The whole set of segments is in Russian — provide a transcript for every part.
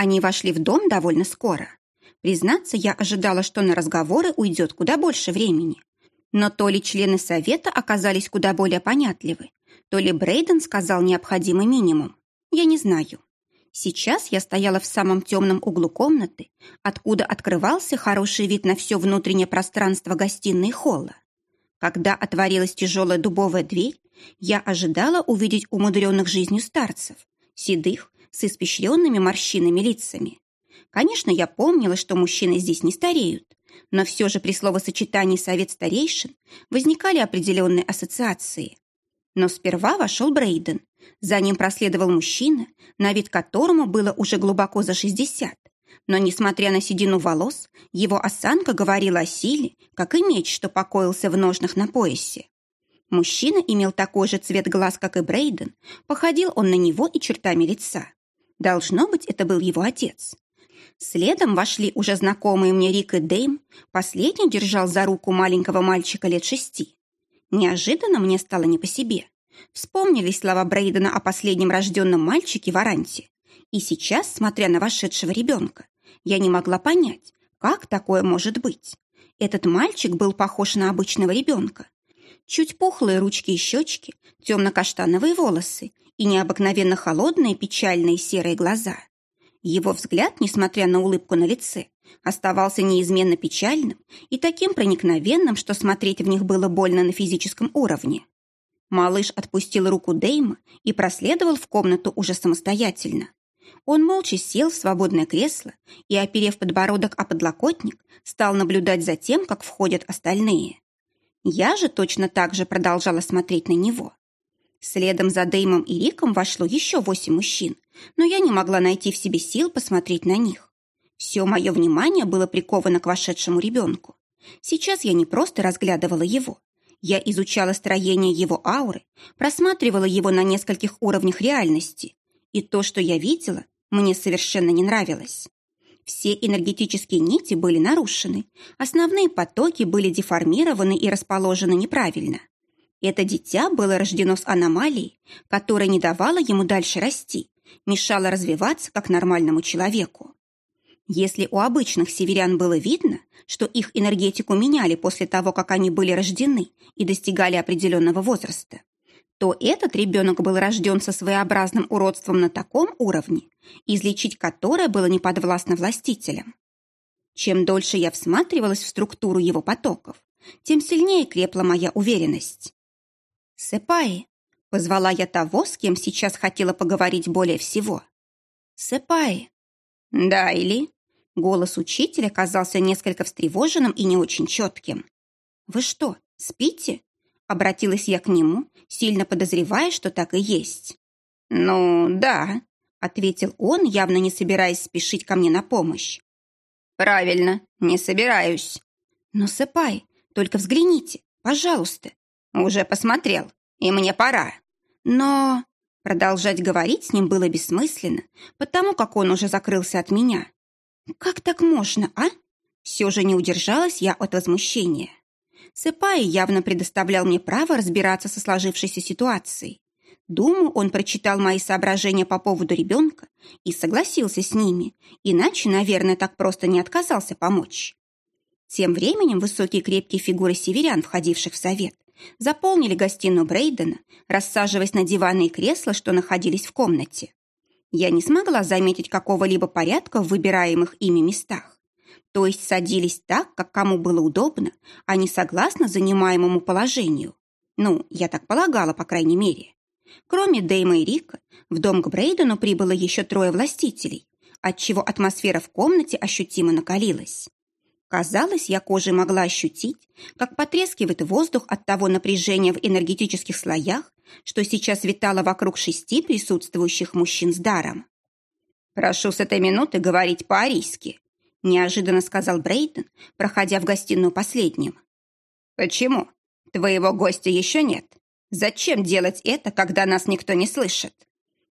Они вошли в дом довольно скоро. Признаться, я ожидала, что на разговоры уйдет куда больше времени. Но то ли члены совета оказались куда более понятливы, то ли Брейден сказал необходимый минимум. Я не знаю. Сейчас я стояла в самом темном углу комнаты, откуда открывался хороший вид на все внутреннее пространство гостиной холла. Когда отворилась тяжелая дубовая дверь, я ожидала увидеть умудренных жизнью старцев, седых, с испещренными морщинами лицами. Конечно, я помнила, что мужчины здесь не стареют, но все же при словосочетании «совет старейшин» возникали определенные ассоциации. Но сперва вошел Брейден. За ним проследовал мужчина, на вид которому было уже глубоко за 60. Но, несмотря на седину волос, его осанка говорила о силе, как и меч, что покоился в ножнах на поясе. Мужчина имел такой же цвет глаз, как и Брейден, походил он на него и чертами лица. Должно быть, это был его отец. Следом вошли уже знакомые мне Рик и Дэйм, последний держал за руку маленького мальчика лет шести. Неожиданно мне стало не по себе. Вспомнились слова Брейдена о последнем рожденном мальчике в Аранте. И сейчас, смотря на вошедшего ребенка, я не могла понять, как такое может быть. Этот мальчик был похож на обычного ребенка. Чуть пухлые ручки и щечки, темно-каштановые волосы и необыкновенно холодные печальные серые глаза. Его взгляд, несмотря на улыбку на лице, оставался неизменно печальным и таким проникновенным, что смотреть в них было больно на физическом уровне. Малыш отпустил руку Дейма и проследовал в комнату уже самостоятельно. Он молча сел в свободное кресло и, оперев подбородок о подлокотник, стал наблюдать за тем, как входят остальные. Я же точно так же продолжала смотреть на него. Следом за Деймом и Риком вошло еще восемь мужчин, но я не могла найти в себе сил посмотреть на них. Все мое внимание было приковано к вошедшему ребенку. Сейчас я не просто разглядывала его. Я изучала строение его ауры, просматривала его на нескольких уровнях реальности. И то, что я видела, мне совершенно не нравилось. Все энергетические нити были нарушены, основные потоки были деформированы и расположены неправильно. Это дитя было рождено с аномалией, которая не давала ему дальше расти, мешала развиваться как нормальному человеку. Если у обычных северян было видно, что их энергетику меняли после того, как они были рождены и достигали определенного возраста, то этот ребенок был рожден со своеобразным уродством на таком уровне, излечить которое было неподвластно властителям. Чем дольше я всматривалась в структуру его потоков, тем сильнее крепла моя уверенность. «Сэпаи!» — позвала я того, с кем сейчас хотела поговорить более всего. «Сэпаи!» «Да, или?» Голос учителя казался несколько встревоженным и не очень четким. «Вы что, спите?» Обратилась я к нему, сильно подозревая, что так и есть. «Ну, да», — ответил он, явно не собираясь спешить ко мне на помощь. «Правильно, не собираюсь». «Но, Сэпай, только взгляните, пожалуйста». «Уже посмотрел, и мне пора». «Но...» Продолжать говорить с ним было бессмысленно, потому как он уже закрылся от меня. «Как так можно, а?» Все же не удержалась я от возмущения. Сэпай явно предоставлял мне право разбираться со сложившейся ситуацией. Думаю, он прочитал мои соображения по поводу ребенка и согласился с ними, иначе, наверное, так просто не отказался помочь. Тем временем высокие крепкие фигуры северян, входивших в совет, заполнили гостиную Брейдена, рассаживаясь на диваны и кресла, что находились в комнате я не смогла заметить какого-либо порядка в выбираемых ими местах. То есть садились так, как кому было удобно, а не согласно занимаемому положению. Ну, я так полагала, по крайней мере. Кроме Дэйма и Рика, в дом к Брейдену прибыло еще трое властителей, отчего атмосфера в комнате ощутимо накалилась. Казалось, я кожей могла ощутить, как потрескивает воздух от того напряжения в энергетических слоях, что сейчас витало вокруг шести присутствующих мужчин с даром. «Прошу с этой минуты говорить по-арийски», неожиданно сказал Брейден, проходя в гостиную последним. «Почему? Твоего гостя еще нет. Зачем делать это, когда нас никто не слышит?»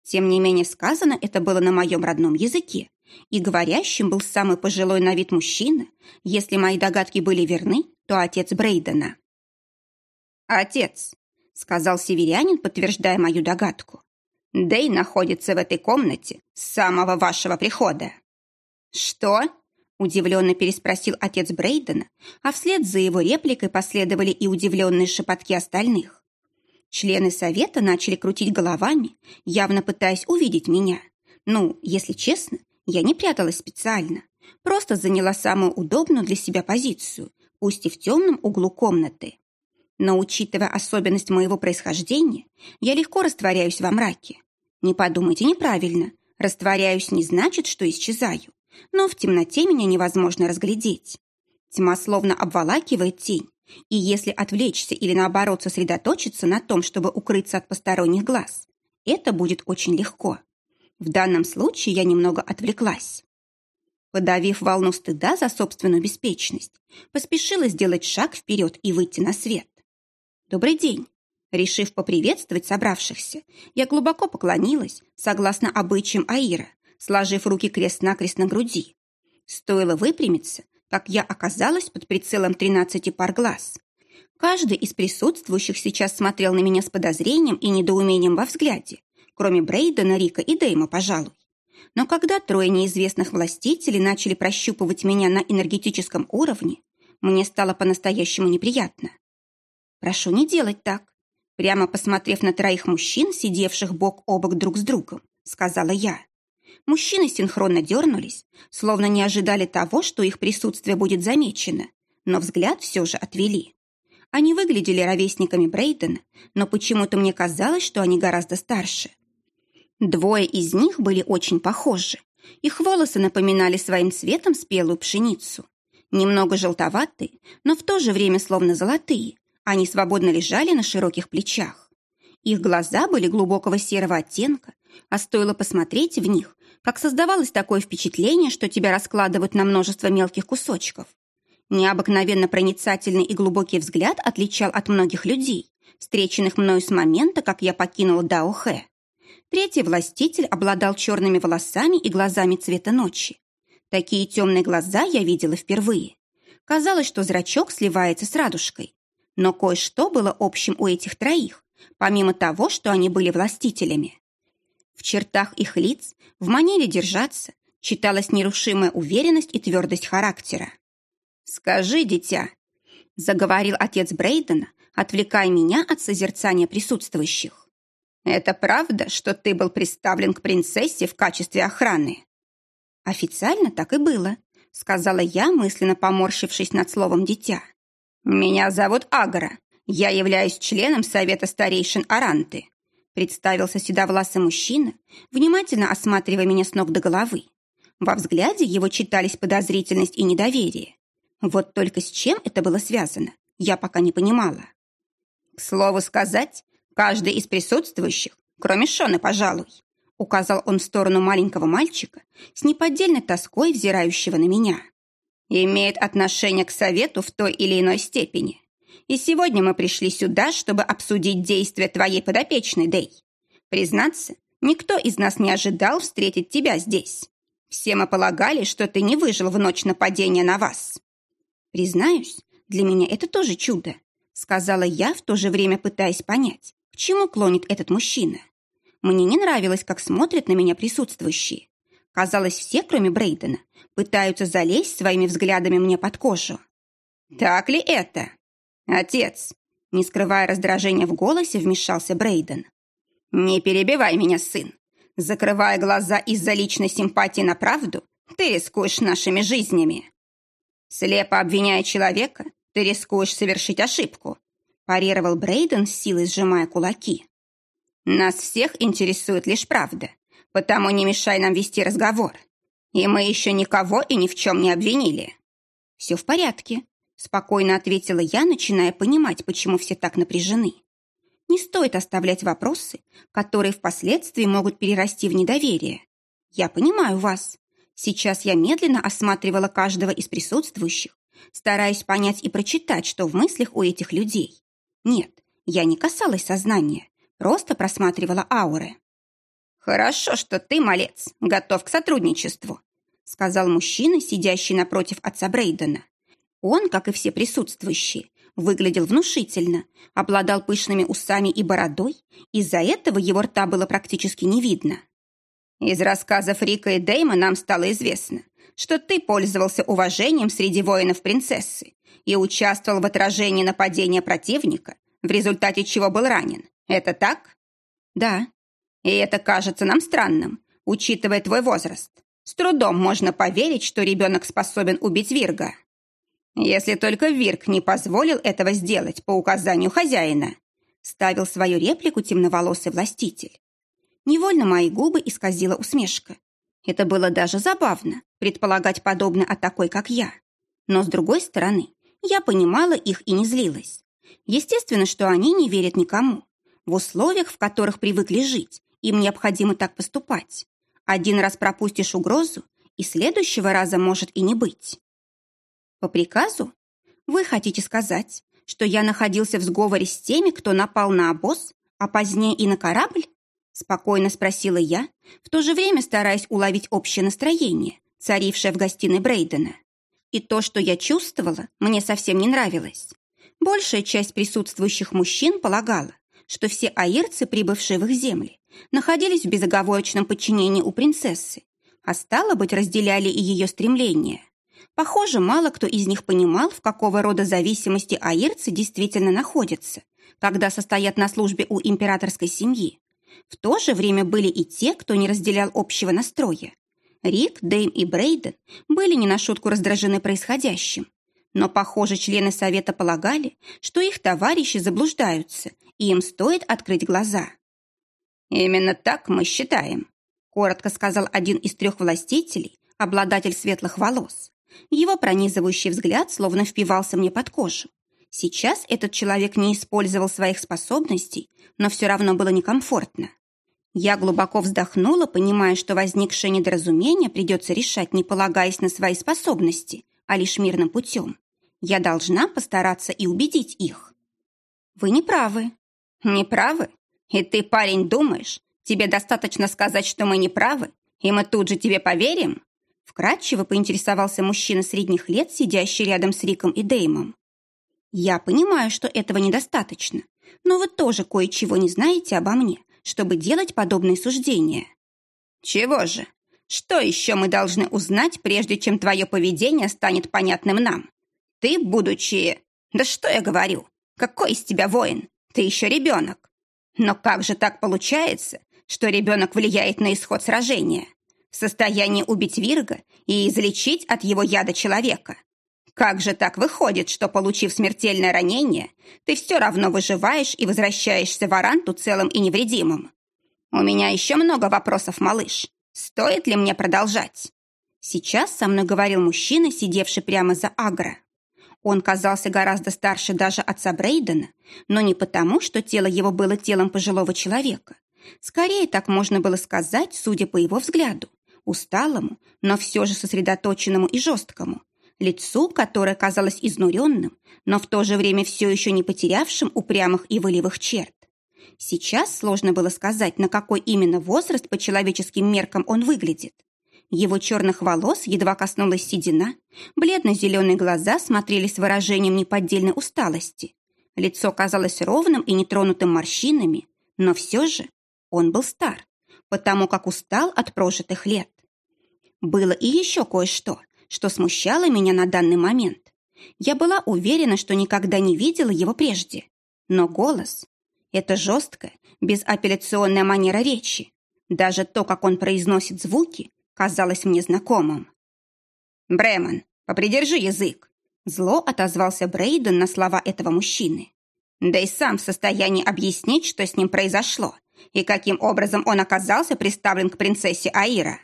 Тем не менее сказано это было на моем родном языке, и говорящим был самый пожилой на вид мужчина. Если мои догадки были верны, то отец Брейдена. «Отец», — сказал северянин, подтверждая мою догадку. Дэй находится в этой комнате с самого вашего прихода». «Что?» – удивленно переспросил отец Брейдена, а вслед за его репликой последовали и удивленные шепотки остальных. Члены совета начали крутить головами, явно пытаясь увидеть меня. Ну, если честно, я не пряталась специально, просто заняла самую удобную для себя позицию, пусть и в темном углу комнаты. Но, учитывая особенность моего происхождения, я легко растворяюсь во мраке. Не подумайте неправильно. Растворяюсь не значит, что исчезаю. Но в темноте меня невозможно разглядеть. Тьма словно обволакивает тень, и если отвлечься или наоборот сосредоточиться на том, чтобы укрыться от посторонних глаз, это будет очень легко. В данном случае я немного отвлеклась. Подавив волну стыда за собственную беспечность, поспешила сделать шаг вперед и выйти на свет. «Добрый день!» Решив поприветствовать собравшихся, я глубоко поклонилась, согласно обычаям Аира, сложив руки крест-накрест на груди. Стоило выпрямиться, как я оказалась под прицелом тринадцати пар глаз. Каждый из присутствующих сейчас смотрел на меня с подозрением и недоумением во взгляде, кроме Брейдена, Рика и Дейма, пожалуй. Но когда трое неизвестных властителей начали прощупывать меня на энергетическом уровне, мне стало по-настоящему неприятно. Прошу не делать так. Прямо посмотрев на троих мужчин, сидевших бок о бок друг с другом, сказала я. Мужчины синхронно дернулись, словно не ожидали того, что их присутствие будет замечено, но взгляд все же отвели. Они выглядели ровесниками Брейдена, но почему-то мне казалось, что они гораздо старше. Двое из них были очень похожи. Их волосы напоминали своим цветом спелую пшеницу. Немного желтоватые, но в то же время словно золотые, они свободно лежали на широких плечах. Их глаза были глубокого серого оттенка, а стоило посмотреть в них, как создавалось такое впечатление, что тебя раскладывают на множество мелких кусочков. Необыкновенно проницательный и глубокий взгляд отличал от многих людей, встреченных мною с момента, как я покинула Даохэ. Третий властитель обладал черными волосами и глазами цвета ночи. Такие темные глаза я видела впервые. Казалось, что зрачок сливается с радужкой. Но кое-что было общим у этих троих, помимо того, что они были властителями. В чертах их лиц, в манере держаться, читалась нерушимая уверенность и твердость характера. «Скажи, дитя», — заговорил отец Брейдена, отвлекая меня от созерцания присутствующих. «Это правда, что ты был представлен к принцессе в качестве охраны?» «Официально так и было», — сказала я, мысленно поморщившись над словом «дитя». «Меня зовут Агара. Я являюсь членом Совета старейшин Аранты», представился седовласый мужчина, внимательно осматривая меня с ног до головы. Во взгляде его читались подозрительность и недоверие. Вот только с чем это было связано, я пока не понимала. К слову сказать, каждый из присутствующих, кроме Шона, пожалуй, указал он в сторону маленького мальчика с неподдельной тоской, взирающего на меня имеет отношение к совету в той или иной степени. И сегодня мы пришли сюда, чтобы обсудить действия твоей подопечной, Дэй. Признаться, никто из нас не ожидал встретить тебя здесь. Все мы полагали, что ты не выжил в ночь нападения на вас. Признаюсь, для меня это тоже чудо, сказала я, в то же время пытаясь понять, чему клонит этот мужчина. Мне не нравилось, как смотрят на меня присутствующие. Казалось, все, кроме Брейдена, пытаются залезть своими взглядами мне под кожу. «Так ли это?» «Отец!» Не скрывая раздражения в голосе, вмешался Брейден. «Не перебивай меня, сын. Закрывая глаза из-за личной симпатии на правду, ты рискуешь нашими жизнями. Слепо обвиняя человека, ты рискуешь совершить ошибку», парировал Брейден силой сжимая кулаки. «Нас всех интересует лишь правда, потому не мешай нам вести разговор. И мы еще никого и ни в чем не обвинили». «Все в порядке», — спокойно ответила я, начиная понимать, почему все так напряжены. «Не стоит оставлять вопросы, которые впоследствии могут перерасти в недоверие. Я понимаю вас. Сейчас я медленно осматривала каждого из присутствующих, стараясь понять и прочитать, что в мыслях у этих людей. Нет, я не касалась сознания, просто просматривала ауры. «Хорошо, что ты, малец, готов к сотрудничеству», сказал мужчина, сидящий напротив отца Брейдена. Он, как и все присутствующие, выглядел внушительно, обладал пышными усами и бородой, из-за этого его рта было практически не видно. Из рассказов Рика и Дейма нам стало известно, что ты пользовался уважением среди воинов принцессы и участвовал в отражении нападения противника, в результате чего был ранен. Это так? Да. И это кажется нам странным, учитывая твой возраст. С трудом можно поверить, что ребенок способен убить Вирга. Если только Вирг не позволил этого сделать по указанию хозяина, ставил свою реплику темноволосый властитель. Невольно мои губы исказила усмешка. Это было даже забавно, предполагать подобное о такой, как я. Но, с другой стороны, я понимала их и не злилась. Естественно, что они не верят никому. В условиях, в которых привыкли жить, им необходимо так поступать. Один раз пропустишь угрозу, и следующего раза может и не быть. По приказу? Вы хотите сказать, что я находился в сговоре с теми, кто напал на обоз, а позднее и на корабль? Спокойно спросила я, в то же время стараясь уловить общее настроение, царившее в гостиной Брейдена. И то, что я чувствовала, мне совсем не нравилось. Большая часть присутствующих мужчин полагала, что все аирцы, прибывшие в их земли, находились в безоговорочном подчинении у принцессы, а стало быть, разделяли и ее стремления. Похоже, мало кто из них понимал, в какого рода зависимости аирцы действительно находятся, когда состоят на службе у императорской семьи. В то же время были и те, кто не разделял общего настроя. Рик, Дэйм и Брейден были не на шутку раздражены происходящим. Но, похоже, члены совета полагали, что их товарищи заблуждаются, и им стоит открыть глаза. «Именно так мы считаем», — коротко сказал один из трех властителей, обладатель светлых волос. Его пронизывающий взгляд словно впивался мне под кожу. Сейчас этот человек не использовал своих способностей, но все равно было некомфортно. Я глубоко вздохнула, понимая, что возникшее недоразумение придется решать, не полагаясь на свои способности, а лишь мирным путем. Я должна постараться и убедить их. Вы не правы. Не правы? И ты, парень, думаешь, тебе достаточно сказать, что мы не правы, и мы тут же тебе поверим? Вкратчиво поинтересовался мужчина средних лет, сидящий рядом с Риком и Деймом. «Я понимаю, что этого недостаточно, но вы тоже кое-чего не знаете обо мне, чтобы делать подобные суждения». «Чего же? Что еще мы должны узнать, прежде чем твое поведение станет понятным нам? Ты, будучи... Да что я говорю? Какой из тебя воин? Ты еще ребенок. Но как же так получается, что ребенок влияет на исход сражения? в состоянии убить Вирга и излечить от его яда человека. Как же так выходит, что, получив смертельное ранение, ты все равно выживаешь и возвращаешься в Аранту целым и невредимым? У меня еще много вопросов, малыш. Стоит ли мне продолжать? Сейчас со мной говорил мужчина, сидевший прямо за Агро. Он казался гораздо старше даже отца Брейдена, но не потому, что тело его было телом пожилого человека. Скорее, так можно было сказать, судя по его взгляду усталому, но все же сосредоточенному и жесткому, лицу, которое казалось изнуренным, но в то же время все еще не потерявшим упрямых и волевых черт. Сейчас сложно было сказать, на какой именно возраст по человеческим меркам он выглядит. Его черных волос едва коснулась седина, бледно-зеленые глаза смотрелись с выражением неподдельной усталости. Лицо казалось ровным и нетронутым морщинами, но все же он был стар, потому как устал от прожитых лет. Было и еще кое-что, что смущало меня на данный момент. Я была уверена, что никогда не видела его прежде. Но голос — это жесткая, безапелляционная манера речи. Даже то, как он произносит звуки, казалось мне знакомым. «Бремон, попридержи язык!» Зло отозвался Брейден на слова этого мужчины. Да и сам в состоянии объяснить, что с ним произошло, и каким образом он оказался приставлен к принцессе Аира.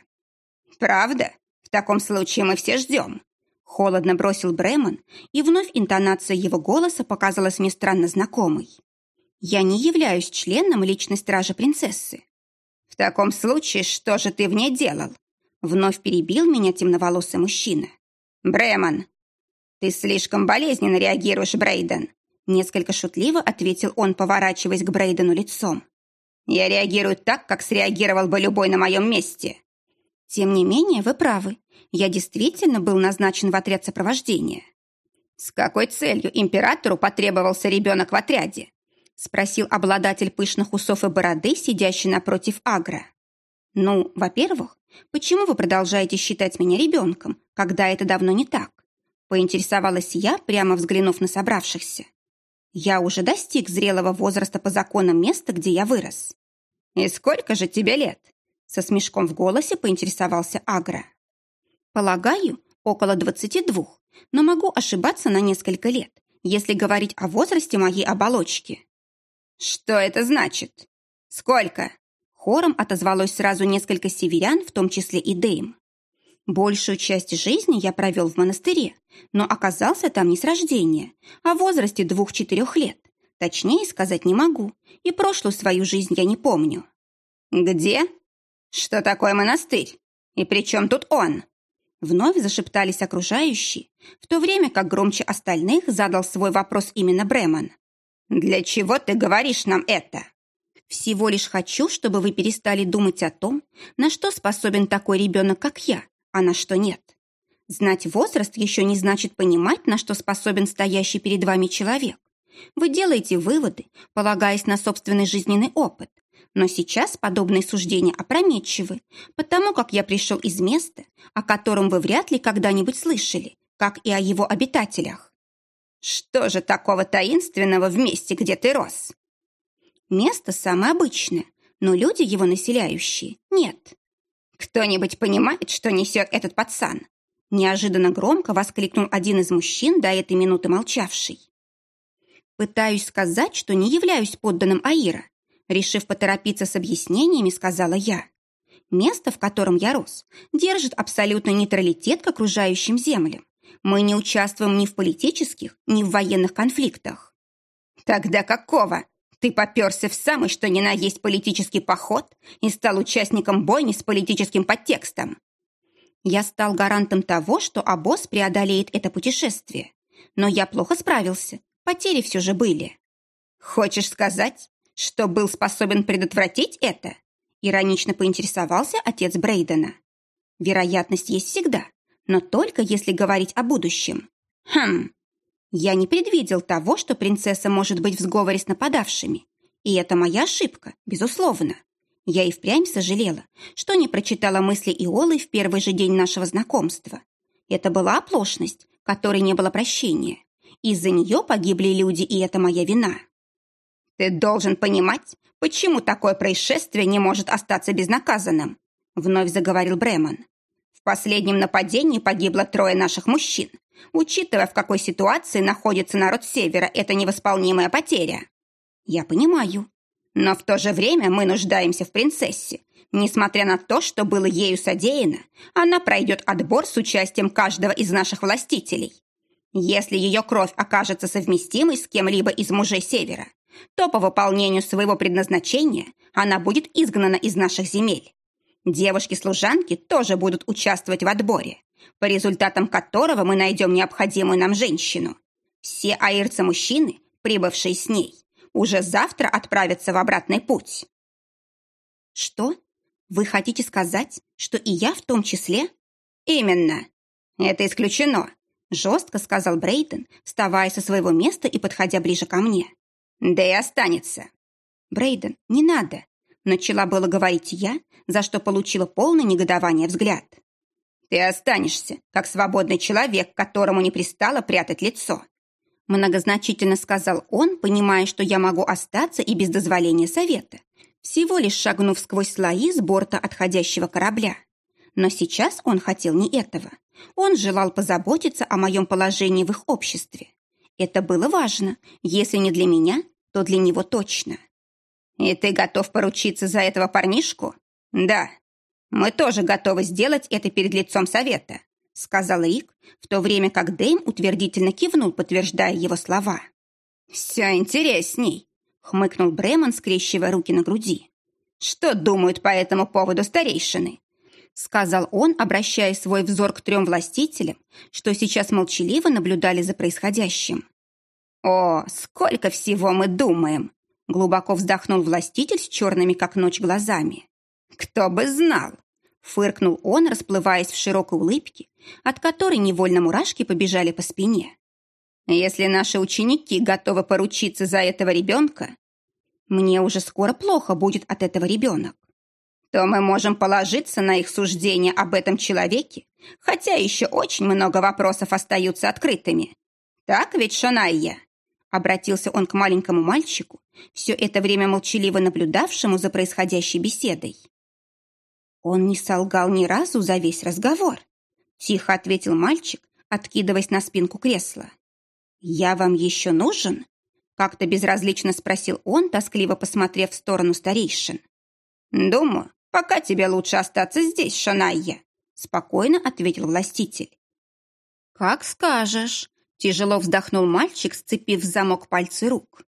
«Правда? В таком случае мы все ждем». Холодно бросил Бремон, и вновь интонация его голоса показалась мне странно знакомой. «Я не являюсь членом личной стражи принцессы». «В таком случае, что же ты в ней делал?» Вновь перебил меня темноволосый мужчина. «Бремон!» «Ты слишком болезненно реагируешь, Брейден!» Несколько шутливо ответил он, поворачиваясь к Брейдену лицом. «Я реагирую так, как среагировал бы любой на моем месте. Тем не менее, вы правы. Я действительно был назначен в отряд сопровождения. «С какой целью императору потребовался ребенок в отряде?» спросил обладатель пышных усов и бороды, сидящий напротив Агра. «Ну, во-первых, почему вы продолжаете считать меня ребенком, когда это давно не так?» Поинтересовалась я, прямо взглянув на собравшихся. «Я уже достиг зрелого возраста по законам места, где я вырос». «И сколько же тебе лет?» Со смешком в голосе поинтересовался Агра. «Полагаю, около двадцати двух, но могу ошибаться на несколько лет, если говорить о возрасте моей оболочки». «Что это значит? Сколько?» Хором отозвалось сразу несколько северян, в том числе и Дейм. Большую часть жизни я провел в монастыре, но оказался там не с рождения, а в возрасте двух-четырех лет. Точнее сказать не могу, и прошлую свою жизнь я не помню. «Где? Что такое монастырь? И при чем тут он?» Вновь зашептались окружающие, в то время как громче остальных задал свой вопрос именно Бремон. «Для чего ты говоришь нам это?» «Всего лишь хочу, чтобы вы перестали думать о том, на что способен такой ребенок, как я, а на что нет. Знать возраст еще не значит понимать, на что способен стоящий перед вами человек. Вы делаете выводы, полагаясь на собственный жизненный опыт. Но сейчас подобные суждения опрометчивы, потому как я пришел из места, о котором вы вряд ли когда-нибудь слышали, как и о его обитателях. Что же такого таинственного в месте, где ты рос? Место самое обычное, но люди, его населяющие, нет. Кто-нибудь понимает, что несет этот пацан? Неожиданно громко воскликнул один из мужчин, до этой минуты молчавший. Пытаюсь сказать, что не являюсь подданным Аира. Решив поторопиться с объяснениями, сказала я. Место, в котором я рос, держит абсолютный нейтралитет к окружающим землям. Мы не участвуем ни в политических, ни в военных конфликтах. Тогда какого? Ты поперся в самый что ни на есть политический поход и стал участником бойни с политическим подтекстом. Я стал гарантом того, что обоз преодолеет это путешествие. Но я плохо справился, потери все же были. Хочешь сказать, что был способен предотвратить это? Иронично поинтересовался отец Брейдена. Вероятность есть всегда, но только если говорить о будущем. Хм, я не предвидел того, что принцесса может быть в сговоре с нападавшими. И это моя ошибка, безусловно. Я и впрямь сожалела, что не прочитала мысли Иолы в первый же день нашего знакомства. Это была оплошность, которой не было прощения. Из-за нее погибли люди, и это моя вина. Ты должен понимать, почему такое происшествие не может остаться безнаказанным, вновь заговорил Бремон последнем нападении погибло трое наших мужчин. Учитывая, в какой ситуации находится народ Севера, это невосполнимая потеря. Я понимаю. Но в то же время мы нуждаемся в принцессе. Несмотря на то, что было ею содеяно, она пройдет отбор с участием каждого из наших властителей. Если ее кровь окажется совместимой с кем-либо из мужей Севера, то по выполнению своего предназначения она будет изгнана из наших земель. Девушки-служанки тоже будут участвовать в отборе, по результатам которого мы найдем необходимую нам женщину. Все аирцы-мужчины, прибывшие с ней, уже завтра отправятся в обратный путь. Что? Вы хотите сказать, что и я в том числе? Именно. Это исключено, жестко сказал Брейден, вставая со своего места и подходя ближе ко мне. Да и останется. Брейден, не надо. Начала было говорить я, за что получила полное негодование взгляд. «Ты останешься, как свободный человек, которому не пристало прятать лицо», многозначительно сказал он, понимая, что я могу остаться и без дозволения совета, всего лишь шагнув сквозь слои с борта отходящего корабля. Но сейчас он хотел не этого. Он желал позаботиться о моем положении в их обществе. Это было важно, если не для меня, то для него точно. «И ты готов поручиться за этого парнишку?» «Да, мы тоже готовы сделать это перед лицом совета», сказал Рик, в то время как Дэйм утвердительно кивнул, подтверждая его слова. «Все интересней», — хмыкнул Бремон, скрещивая руки на груди. «Что думают по этому поводу старейшины?» Сказал он, обращая свой взор к трем властителям, что сейчас молчаливо наблюдали за происходящим. «О, сколько всего мы думаем!» глубоко вздохнул властитель с черными, как ночь, глазами. «Кто бы знал!» Фыркнул он, расплываясь в широкой улыбке, от которой невольно мурашки побежали по спине. Если наши ученики готовы поручиться за этого ребенка, мне уже скоро плохо будет от этого ребенок, то мы можем положиться на их суждение об этом человеке, хотя еще очень много вопросов остаются открытыми. Так ведь, Шанайя?» Обратился он к маленькому мальчику, все это время молчаливо наблюдавшему за происходящей беседой. Он не солгал ни разу за весь разговор. Тихо ответил мальчик, откидываясь на спинку кресла. «Я вам еще нужен?» Как-то безразлично спросил он, тоскливо посмотрев в сторону старейшин. «Думаю, пока тебе лучше остаться здесь, Шанайя», спокойно ответил властитель. «Как скажешь», тяжело вздохнул мальчик, сцепив в замок пальцы рук.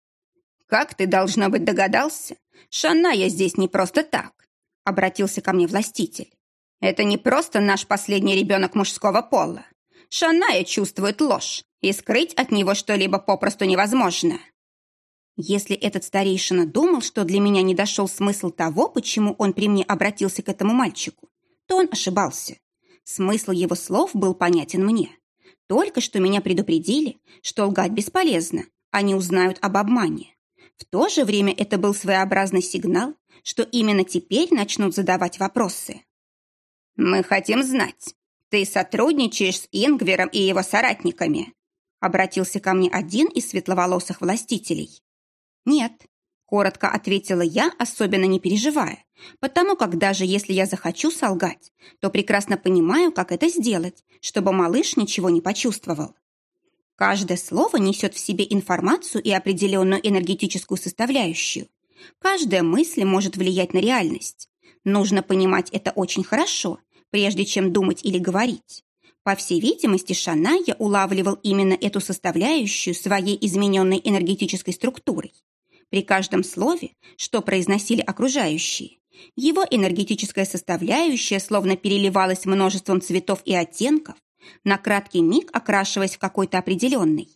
«Как ты, должно быть, догадался? Шаная здесь не просто так», обратился ко мне властитель. «Это не просто наш последний ребенок мужского пола. Шаная чувствует ложь, и скрыть от него что-либо попросту невозможно». Если этот старейшина думал, что для меня не дошел смысл того, почему он при мне обратился к этому мальчику, то он ошибался. Смысл его слов был понятен мне. Только что меня предупредили, что лгать бесполезно, они узнают об обмане. В то же время это был своеобразный сигнал, что именно теперь начнут задавать вопросы. «Мы хотим знать, ты сотрудничаешь с Ингвером и его соратниками?» Обратился ко мне один из светловолосых властителей. «Нет», — коротко ответила я, особенно не переживая, потому как даже если я захочу солгать, то прекрасно понимаю, как это сделать, чтобы малыш ничего не почувствовал. Каждое слово несет в себе информацию и определенную энергетическую составляющую. Каждая мысль может влиять на реальность. Нужно понимать это очень хорошо, прежде чем думать или говорить. По всей видимости, Шаная улавливал именно эту составляющую своей измененной энергетической структурой. При каждом слове, что произносили окружающие, его энергетическая составляющая словно переливалась множеством цветов и оттенков, на краткий миг окрашиваясь в какой-то определенный.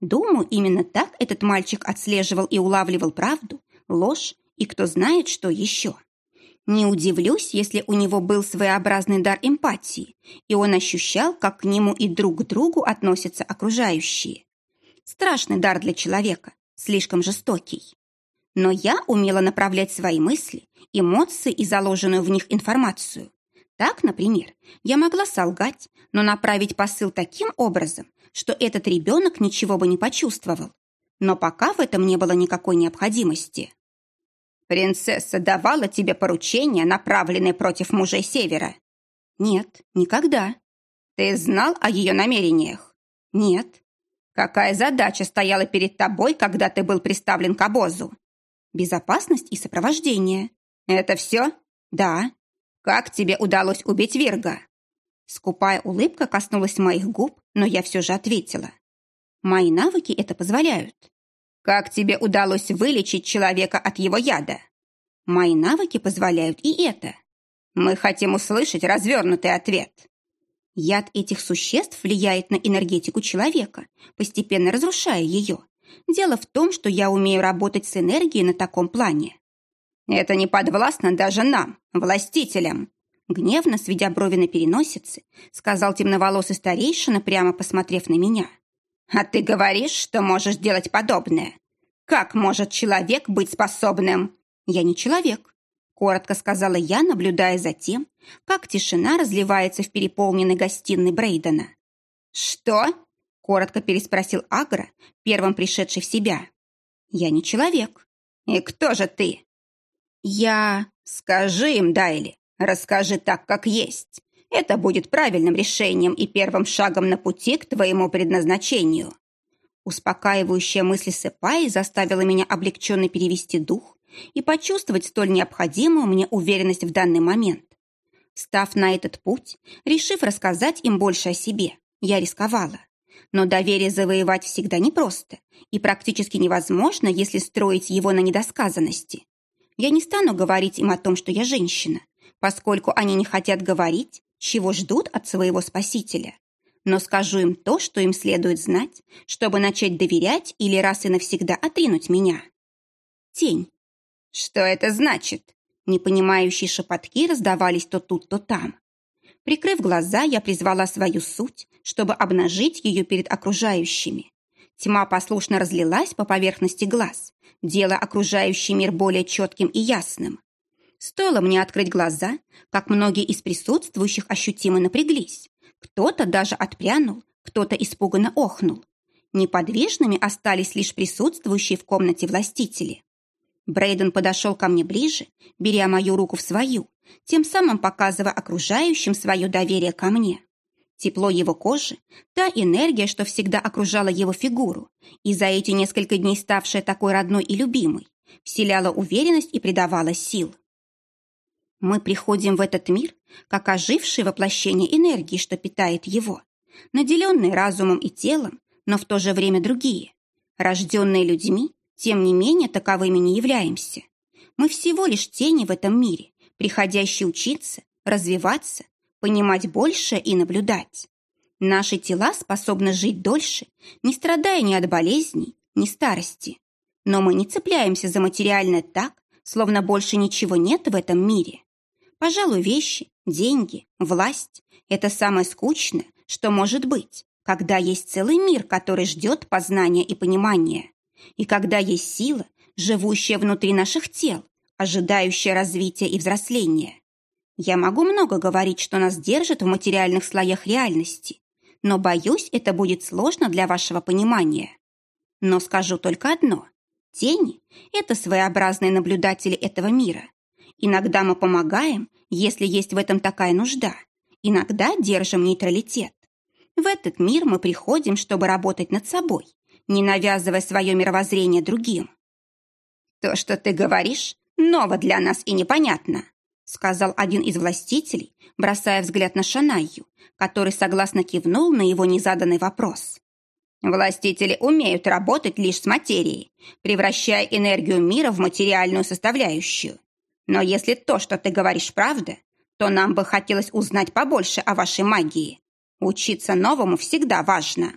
Думаю, именно так этот мальчик отслеживал и улавливал правду, ложь и кто знает, что еще. Не удивлюсь, если у него был своеобразный дар эмпатии, и он ощущал, как к нему и друг к другу относятся окружающие. Страшный дар для человека, слишком жестокий. Но я умела направлять свои мысли, эмоции и заложенную в них информацию. Так, например, я могла солгать, но направить посыл таким образом, что этот ребенок ничего бы не почувствовал. Но пока в этом не было никакой необходимости. «Принцесса давала тебе поручения, направленные против мужей Севера?» «Нет, никогда». «Ты знал о ее намерениях?» «Нет». Какая задача стояла перед тобой, когда ты был приставлен к обозу? Безопасность и сопровождение. Это все? Да. Как тебе удалось убить Вирга? Скупая улыбка коснулась моих губ, но я все же ответила. Мои навыки это позволяют. Как тебе удалось вылечить человека от его яда? Мои навыки позволяют и это. Мы хотим услышать развернутый ответ. Яд этих существ влияет на энергетику человека, постепенно разрушая ее. Дело в том, что я умею работать с энергией на таком плане. Это не подвластно даже нам, властителям. Гневно, сведя брови на переносице, сказал темноволосый старейшина, прямо посмотрев на меня. «А ты говоришь, что можешь делать подобное? Как может человек быть способным?» «Я не человек. Коротко сказала я, наблюдая за тем, как тишина разливается в переполненной гостиной Брейдена. «Что?» – коротко переспросил Агра, первым пришедший в себя. «Я не человек». «И кто же ты?» «Я...» «Скажи им, Дайли, расскажи так, как есть. Это будет правильным решением и первым шагом на пути к твоему предназначению». Успокаивающая мысль Сэпаи заставила меня облегченно перевести дух и почувствовать столь необходимую мне уверенность в данный момент. Став на этот путь, решив рассказать им больше о себе, я рисковала. Но доверие завоевать всегда непросто и практически невозможно, если строить его на недосказанности. Я не стану говорить им о том, что я женщина, поскольку они не хотят говорить, чего ждут от своего спасителя. Но скажу им то, что им следует знать, чтобы начать доверять или раз и навсегда отринуть меня. Тень. «Что это значит?» Непонимающие шепотки раздавались то тут, то там. Прикрыв глаза, я призвала свою суть, чтобы обнажить ее перед окружающими. Тьма послушно разлилась по поверхности глаз, делая окружающий мир более четким и ясным. Стоило мне открыть глаза, как многие из присутствующих ощутимо напряглись. Кто-то даже отпрянул, кто-то испуганно охнул. Неподвижными остались лишь присутствующие в комнате властители. Брейден подошел ко мне ближе, беря мою руку в свою, тем самым показывая окружающим свое доверие ко мне. Тепло его кожи, та энергия, что всегда окружала его фигуру, и за эти несколько дней ставшая такой родной и любимой, вселяла уверенность и придавала сил. Мы приходим в этот мир, как ожившее воплощение энергии, что питает его, наделенные разумом и телом, но в то же время другие. Рожденные людьми, тем не менее таковыми не являемся. Мы всего лишь тени в этом мире, приходящие учиться, развиваться, понимать больше и наблюдать. Наши тела способны жить дольше, не страдая ни от болезней, ни старости. Но мы не цепляемся за материальное так, словно больше ничего нет в этом мире. Пожалуй, вещи, деньги, власть – это самое скучное, что может быть, когда есть целый мир, который ждет познания и понимания, и когда есть сила, живущая внутри наших тел, ожидающая развития и взросления. Я могу много говорить, что нас держит в материальных слоях реальности, но, боюсь, это будет сложно для вашего понимания. Но скажу только одно. Тени – это своеобразные наблюдатели этого мира. Иногда мы помогаем, если есть в этом такая нужда. Иногда держим нейтралитет. В этот мир мы приходим, чтобы работать над собой, не навязывая свое мировоззрение другим. То, что ты говоришь, ново для нас и непонятно сказал один из властителей, бросая взгляд на Шанайю, который согласно кивнул на его незаданный вопрос. Властители умеют работать лишь с материей, превращая энергию мира в материальную составляющую. Но если то, что ты говоришь, правда, то нам бы хотелось узнать побольше о вашей магии. Учиться новому всегда важно.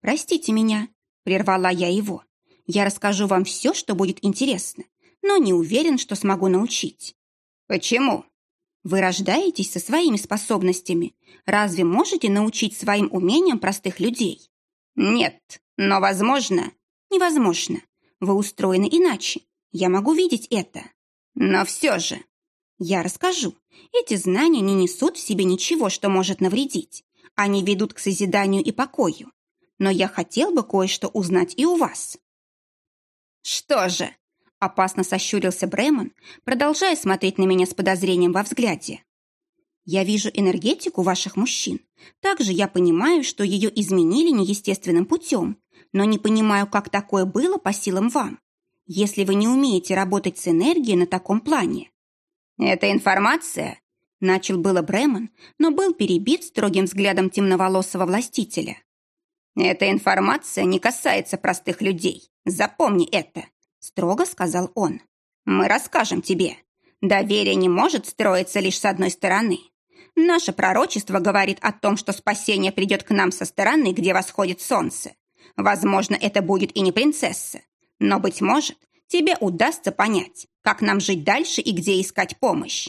Простите меня, прервала я его. Я расскажу вам все, что будет интересно, но не уверен, что смогу научить. «Почему?» «Вы рождаетесь со своими способностями. Разве можете научить своим умениям простых людей?» «Нет, но возможно». «Невозможно. Вы устроены иначе. Я могу видеть это». «Но все же...» «Я расскажу. Эти знания не несут в себе ничего, что может навредить. Они ведут к созиданию и покою. Но я хотел бы кое-что узнать и у вас». «Что же?» Опасно сощурился Бремон, продолжая смотреть на меня с подозрением во взгляде. Я вижу энергетику ваших мужчин. Также я понимаю, что ее изменили неестественным путем, но не понимаю, как такое было по силам вам, если вы не умеете работать с энергией на таком плане. Эта информация, начал было Бремон, но был перебит строгим взглядом темноволосого властителя. Эта информация не касается простых людей. Запомни это строго сказал он. «Мы расскажем тебе. Доверие не может строиться лишь с одной стороны. Наше пророчество говорит о том, что спасение придет к нам со стороны, где восходит солнце. Возможно, это будет и не принцесса. Но, быть может, тебе удастся понять, как нам жить дальше и где искать помощь.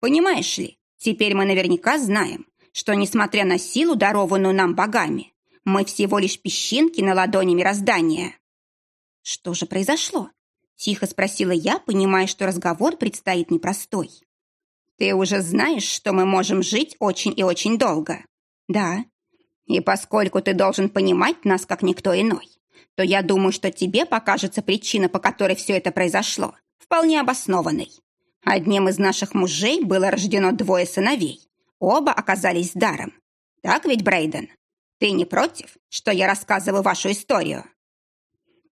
Понимаешь ли, теперь мы наверняка знаем, что, несмотря на силу, дарованную нам богами, мы всего лишь песчинки на ладони мироздания. Что же произошло? Тихо спросила я, понимая, что разговор предстоит непростой. Ты уже знаешь, что мы можем жить очень и очень долго. Да. И поскольку ты должен понимать нас как никто иной, то я думаю, что тебе покажется причина, по которой все это произошло, вполне обоснованной. Одним из наших мужей было рождено двое сыновей. Оба оказались даром. Так ведь, Брейден? Ты не против, что я рассказываю вашу историю?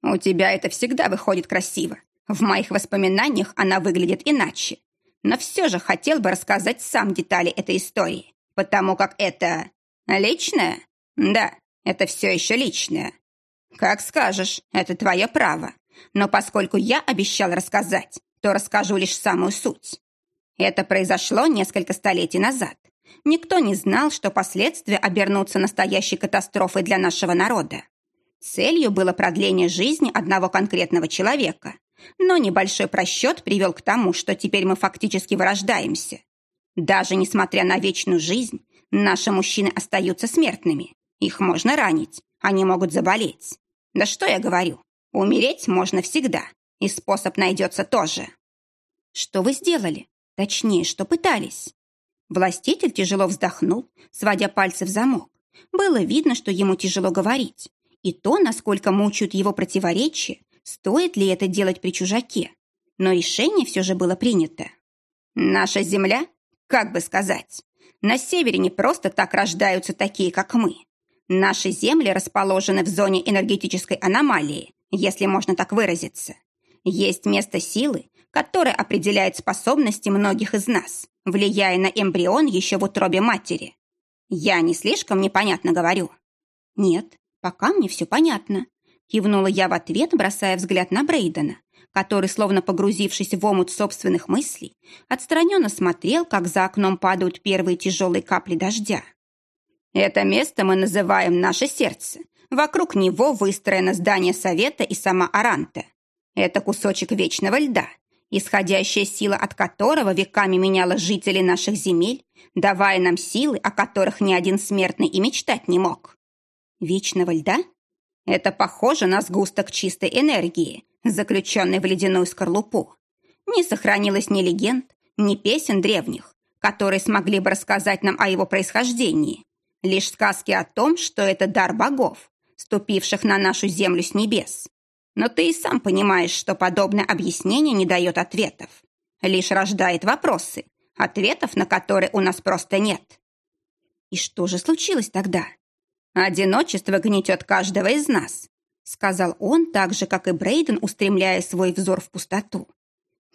У тебя это всегда выходит красиво. В моих воспоминаниях она выглядит иначе. Но все же хотел бы рассказать сам детали этой истории, потому как это... личное? Да, это все еще личное. Как скажешь, это твое право. Но поскольку я обещал рассказать, то расскажу лишь самую суть. Это произошло несколько столетий назад. Никто не знал, что последствия обернутся настоящей катастрофой для нашего народа. Целью было продление жизни одного конкретного человека. Но небольшой просчет привел к тому, что теперь мы фактически вырождаемся. Даже несмотря на вечную жизнь, наши мужчины остаются смертными. Их можно ранить, они могут заболеть. Да что я говорю? Умереть можно всегда, и способ найдется тоже. Что вы сделали? Точнее, что пытались? Властитель тяжело вздохнул, сводя пальцы в замок. Было видно, что ему тяжело говорить. И то, насколько мучают его противоречия, стоит ли это делать при чужаке. Но решение все же было принято. Наша земля, как бы сказать, на севере не просто так рождаются такие, как мы. Наши земли расположены в зоне энергетической аномалии, если можно так выразиться. Есть место силы, которое определяет способности многих из нас, влияя на эмбрион еще в утробе матери. Я не слишком непонятно говорю? Нет, пока мне все понятно. Кивнула я в ответ, бросая взгляд на Брейдена, который, словно погрузившись в омут собственных мыслей, отстраненно смотрел, как за окном падают первые тяжелые капли дождя. «Это место мы называем наше сердце. Вокруг него выстроено здание Совета и сама Аранта. Это кусочек вечного льда, исходящая сила от которого веками меняла жителей наших земель, давая нам силы, о которых ни один смертный и мечтать не мог. Вечного льда? Это похоже на сгусток чистой энергии, заключенный в ледяную скорлупу. Не сохранилось ни легенд, ни песен древних, которые смогли бы рассказать нам о его происхождении. Лишь сказки о том, что это дар богов, ступивших на нашу землю с небес. Но ты и сам понимаешь, что подобное объяснение не дает ответов. Лишь рождает вопросы, ответов на которые у нас просто нет. И что же случилось тогда? Одиночество гнетет каждого из нас, сказал он так же, как и Брейден, устремляя свой взор в пустоту.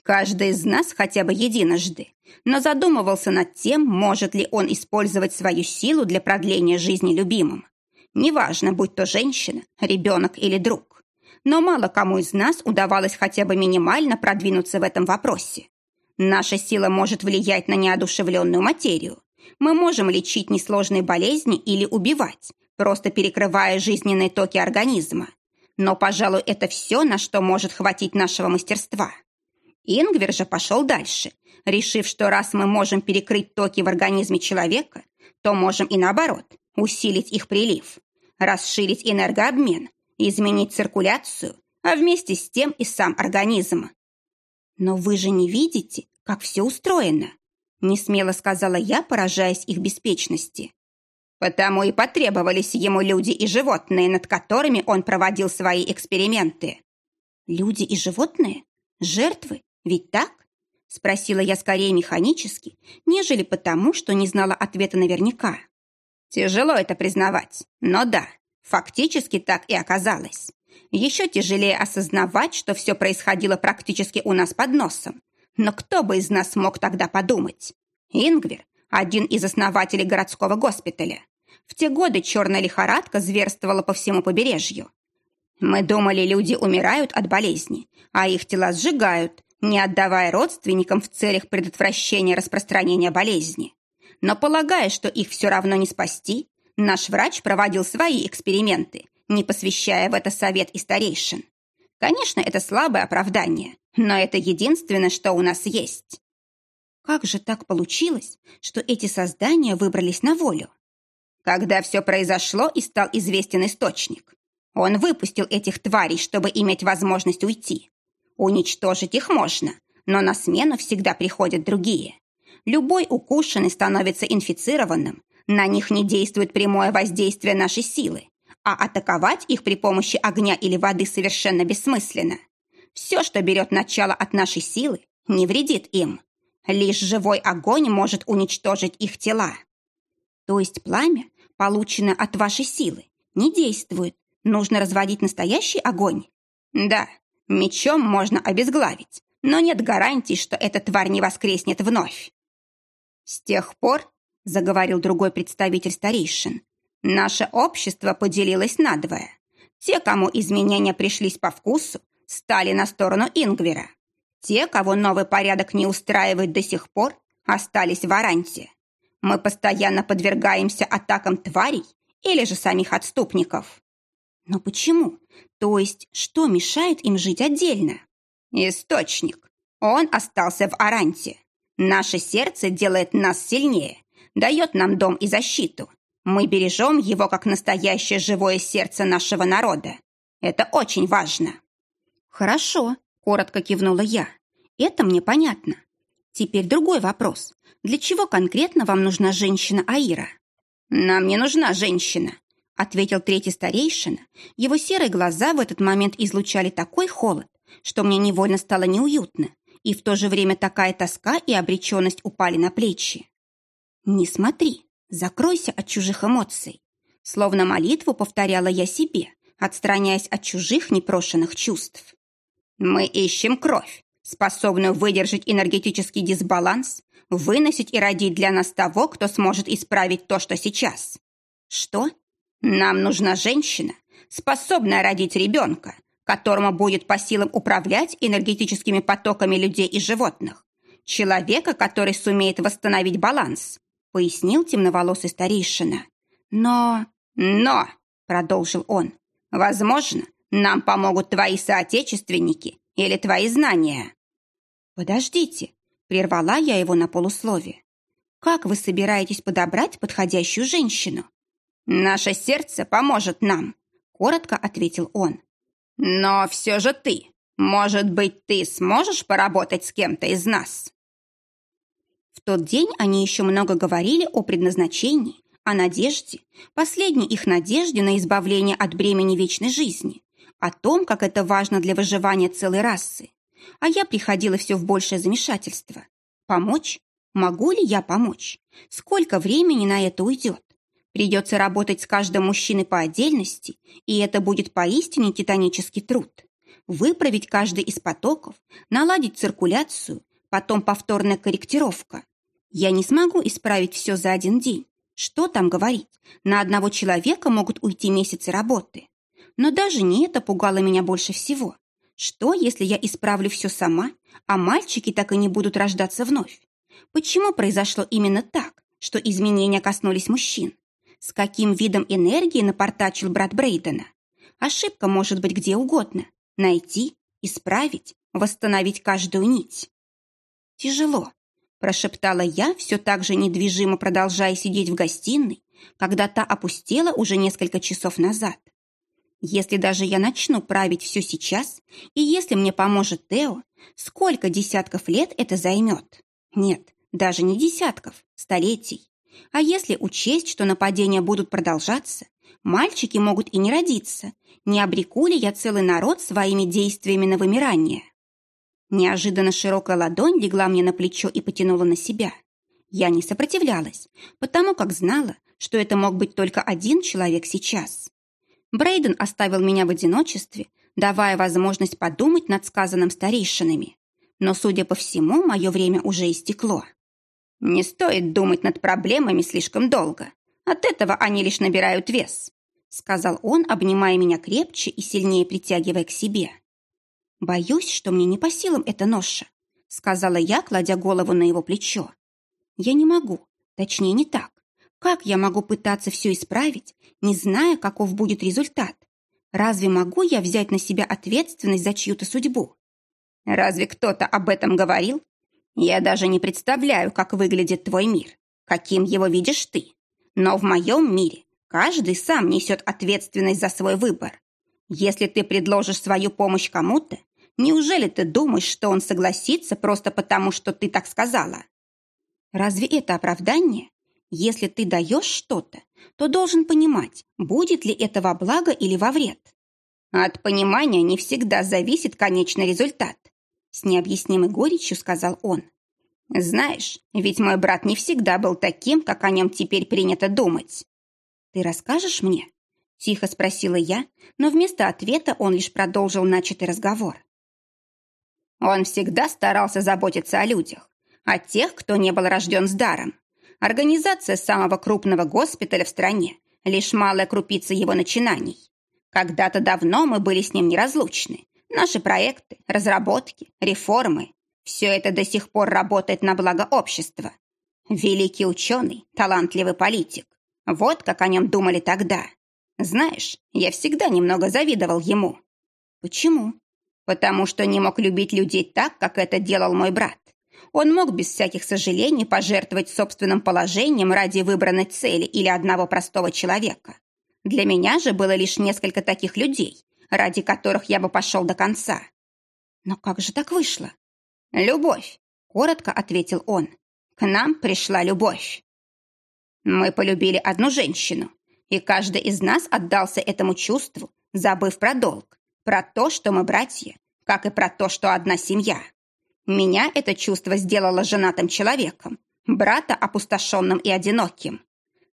Каждый из нас хотя бы единожды, но задумывался над тем, может ли он использовать свою силу для продления жизни любимым. Неважно, будь то женщина, ребенок или друг. Но мало кому из нас удавалось хотя бы минимально продвинуться в этом вопросе. Наша сила может влиять на неодушевленную материю. Мы можем лечить несложные болезни или убивать, просто перекрывая жизненные токи организма. Но, пожалуй, это все, на что может хватить нашего мастерства. Ингвер же пошел дальше, решив, что раз мы можем перекрыть токи в организме человека, то можем и наоборот усилить их прилив, расширить энергообмен, изменить циркуляцию, а вместе с тем и сам организм. «Но вы же не видите, как все устроено», не смело сказала я, поражаясь их беспечности. Потому и потребовались ему люди и животные, над которыми он проводил свои эксперименты. Люди и животные? Жертвы? Ведь так? Спросила я скорее механически, нежели потому, что не знала ответа наверняка. Тяжело это признавать, но да, фактически так и оказалось. Еще тяжелее осознавать, что все происходило практически у нас под носом. Но кто бы из нас мог тогда подумать? Ингвер, один из основателей городского госпиталя. В те годы черная лихорадка зверствовала по всему побережью. Мы думали, люди умирают от болезни, а их тела сжигают, не отдавая родственникам в целях предотвращения распространения болезни. Но полагая, что их все равно не спасти, наш врач проводил свои эксперименты, не посвящая в это совет и старейшин. Конечно, это слабое оправдание, но это единственное, что у нас есть. Как же так получилось, что эти создания выбрались на волю? Когда все произошло и стал известен источник, он выпустил этих тварей, чтобы иметь возможность уйти. Уничтожить их можно, но на смену всегда приходят другие. Любой укушенный становится инфицированным, на них не действует прямое воздействие нашей силы, а атаковать их при помощи огня или воды совершенно бессмысленно. Все, что берет начало от нашей силы, не вредит им. Лишь живой огонь может уничтожить их тела. То есть пламя, полученное от вашей силы, не действует. Нужно разводить настоящий огонь? Да, Мечом можно обезглавить, но нет гарантий, что эта тварь не воскреснет вновь. С тех пор, заговорил другой представитель старейшин, наше общество поделилось надвое. Те, кому изменения пришлись по вкусу, стали на сторону Ингвера. Те, кого новый порядок не устраивает до сих пор, остались в Аранте. Мы постоянно подвергаемся атакам тварей или же самих отступников. Но почему? То есть, что мешает им жить отдельно? Источник. Он остался в Аранте. Наше сердце делает нас сильнее, дает нам дом и защиту. Мы бережем его как настоящее живое сердце нашего народа. Это очень важно». «Хорошо», — коротко кивнула я. «Это мне понятно. Теперь другой вопрос. Для чего конкретно вам нужна женщина Аира?» «Нам не нужна женщина», — ответил третий старейшина. Его серые глаза в этот момент излучали такой холод, что мне невольно стало неуютно, и в то же время такая тоска и обреченность упали на плечи. «Не смотри, закройся от чужих эмоций». Словно молитву повторяла я себе, отстраняясь от чужих непрошенных чувств. «Мы ищем кровь, способную выдержать энергетический дисбаланс, выносить и родить для нас того, кто сможет исправить то, что сейчас. Что? Нам нужна женщина, способная родить ребенка, которому будет по силам управлять энергетическими потоками людей и животных. Человека, который сумеет восстановить баланс, пояснил темноволосый старейшина. Но... Но, продолжил он, возможно, нам помогут твои соотечественники или твои знания. Подождите, прервала я его на полуслове. Как вы собираетесь подобрать подходящую женщину? Наше сердце поможет нам, коротко ответил он. Но все же ты. Может быть, ты сможешь поработать с кем-то из нас?» Тот день они еще много говорили о предназначении, о надежде, последней их надежде на избавление от бремени вечной жизни, о том, как это важно для выживания целой расы. А я приходила все в большее замешательство. Помочь? Могу ли я помочь? Сколько времени на это уйдет? Придется работать с каждым мужчиной по отдельности, и это будет поистине титанический труд. Выправить каждый из потоков, наладить циркуляцию, потом повторная корректировка. Я не смогу исправить все за один день. Что там говорить? На одного человека могут уйти месяцы работы. Но даже не это пугало меня больше всего. Что, если я исправлю все сама, а мальчики так и не будут рождаться вновь? Почему произошло именно так, что изменения коснулись мужчин? С каким видом энергии напортачил брат Брейдена? Ошибка может быть где угодно. Найти, исправить, восстановить каждую нить. Тяжело, прошептала я, все так же недвижимо продолжая сидеть в гостиной, когда та опустела уже несколько часов назад. Если даже я начну править все сейчас, и если мне поможет Тео, сколько десятков лет это займет? Нет, даже не десятков, столетий. А если учесть, что нападения будут продолжаться, мальчики могут и не родиться, не обреку ли я целый народ своими действиями на вымирание? Неожиданно широкая ладонь легла мне на плечо и потянула на себя. Я не сопротивлялась, потому как знала, что это мог быть только один человек сейчас. Брейден оставил меня в одиночестве, давая возможность подумать над сказанным старейшинами. Но, судя по всему, мое время уже истекло. Не стоит думать над проблемами слишком долго. От этого они лишь набирают вес», — сказал он, обнимая меня крепче и сильнее притягивая к себе. «Боюсь, что мне не по силам эта ноша», — сказала я, кладя голову на его плечо. «Я не могу, точнее не так. Как я могу пытаться все исправить, не зная, каков будет результат? Разве могу я взять на себя ответственность за чью-то судьбу?» «Разве кто-то об этом говорил?» Я даже не представляю, как выглядит твой мир, каким его видишь ты. Но в моем мире каждый сам несет ответственность за свой выбор. Если ты предложишь свою помощь кому-то, неужели ты думаешь, что он согласится просто потому, что ты так сказала? Разве это оправдание? Если ты даешь что-то, то должен понимать, будет ли это во благо или во вред. От понимания не всегда зависит конечный результат. С необъяснимой горечью сказал он. «Знаешь, ведь мой брат не всегда был таким, как о нем теперь принято думать». «Ты расскажешь мне?» Тихо спросила я, но вместо ответа он лишь продолжил начатый разговор. Он всегда старался заботиться о людях, о тех, кто не был рожден с даром. Организация самого крупного госпиталя в стране – лишь малая крупица его начинаний. Когда-то давно мы были с ним неразлучны, Наши проекты, разработки, реформы – все это до сих пор работает на благо общества. Великий ученый, талантливый политик. Вот как о нем думали тогда. Знаешь, я всегда немного завидовал ему. Почему? Потому что не мог любить людей так, как это делал мой брат. Он мог без всяких сожалений пожертвовать собственным положением ради выбранной цели или одного простого человека. Для меня же было лишь несколько таких людей, ради которых я бы пошел до конца. Но как же так вышло? Любовь, коротко ответил он. К нам пришла любовь. Мы полюбили одну женщину, и каждый из нас отдался этому чувству, забыв про долг, про то, что мы братья, как и про то, что одна семья. Меня это чувство сделало женатым человеком, брата опустошенным и одиноким.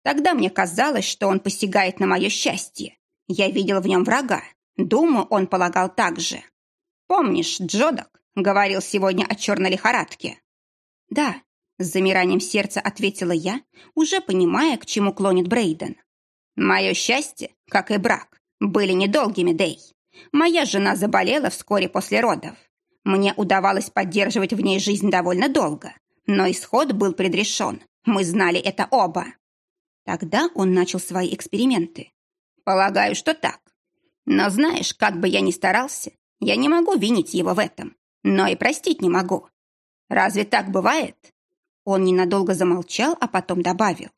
Тогда мне казалось, что он посягает на мое счастье. Я видел в нем врага. Думаю, он полагал так же. Помнишь, Джодок говорил сегодня о черной лихорадке? Да, с замиранием сердца ответила я, уже понимая, к чему клонит Брейден. Мое счастье, как и брак, были недолгими, Дей. Моя жена заболела вскоре после родов. Мне удавалось поддерживать в ней жизнь довольно долго, но исход был предрешен. Мы знали это оба. Тогда он начал свои эксперименты. Полагаю, что так. Но знаешь, как бы я ни старался, я не могу винить его в этом, но и простить не могу. Разве так бывает? Он ненадолго замолчал, а потом добавил.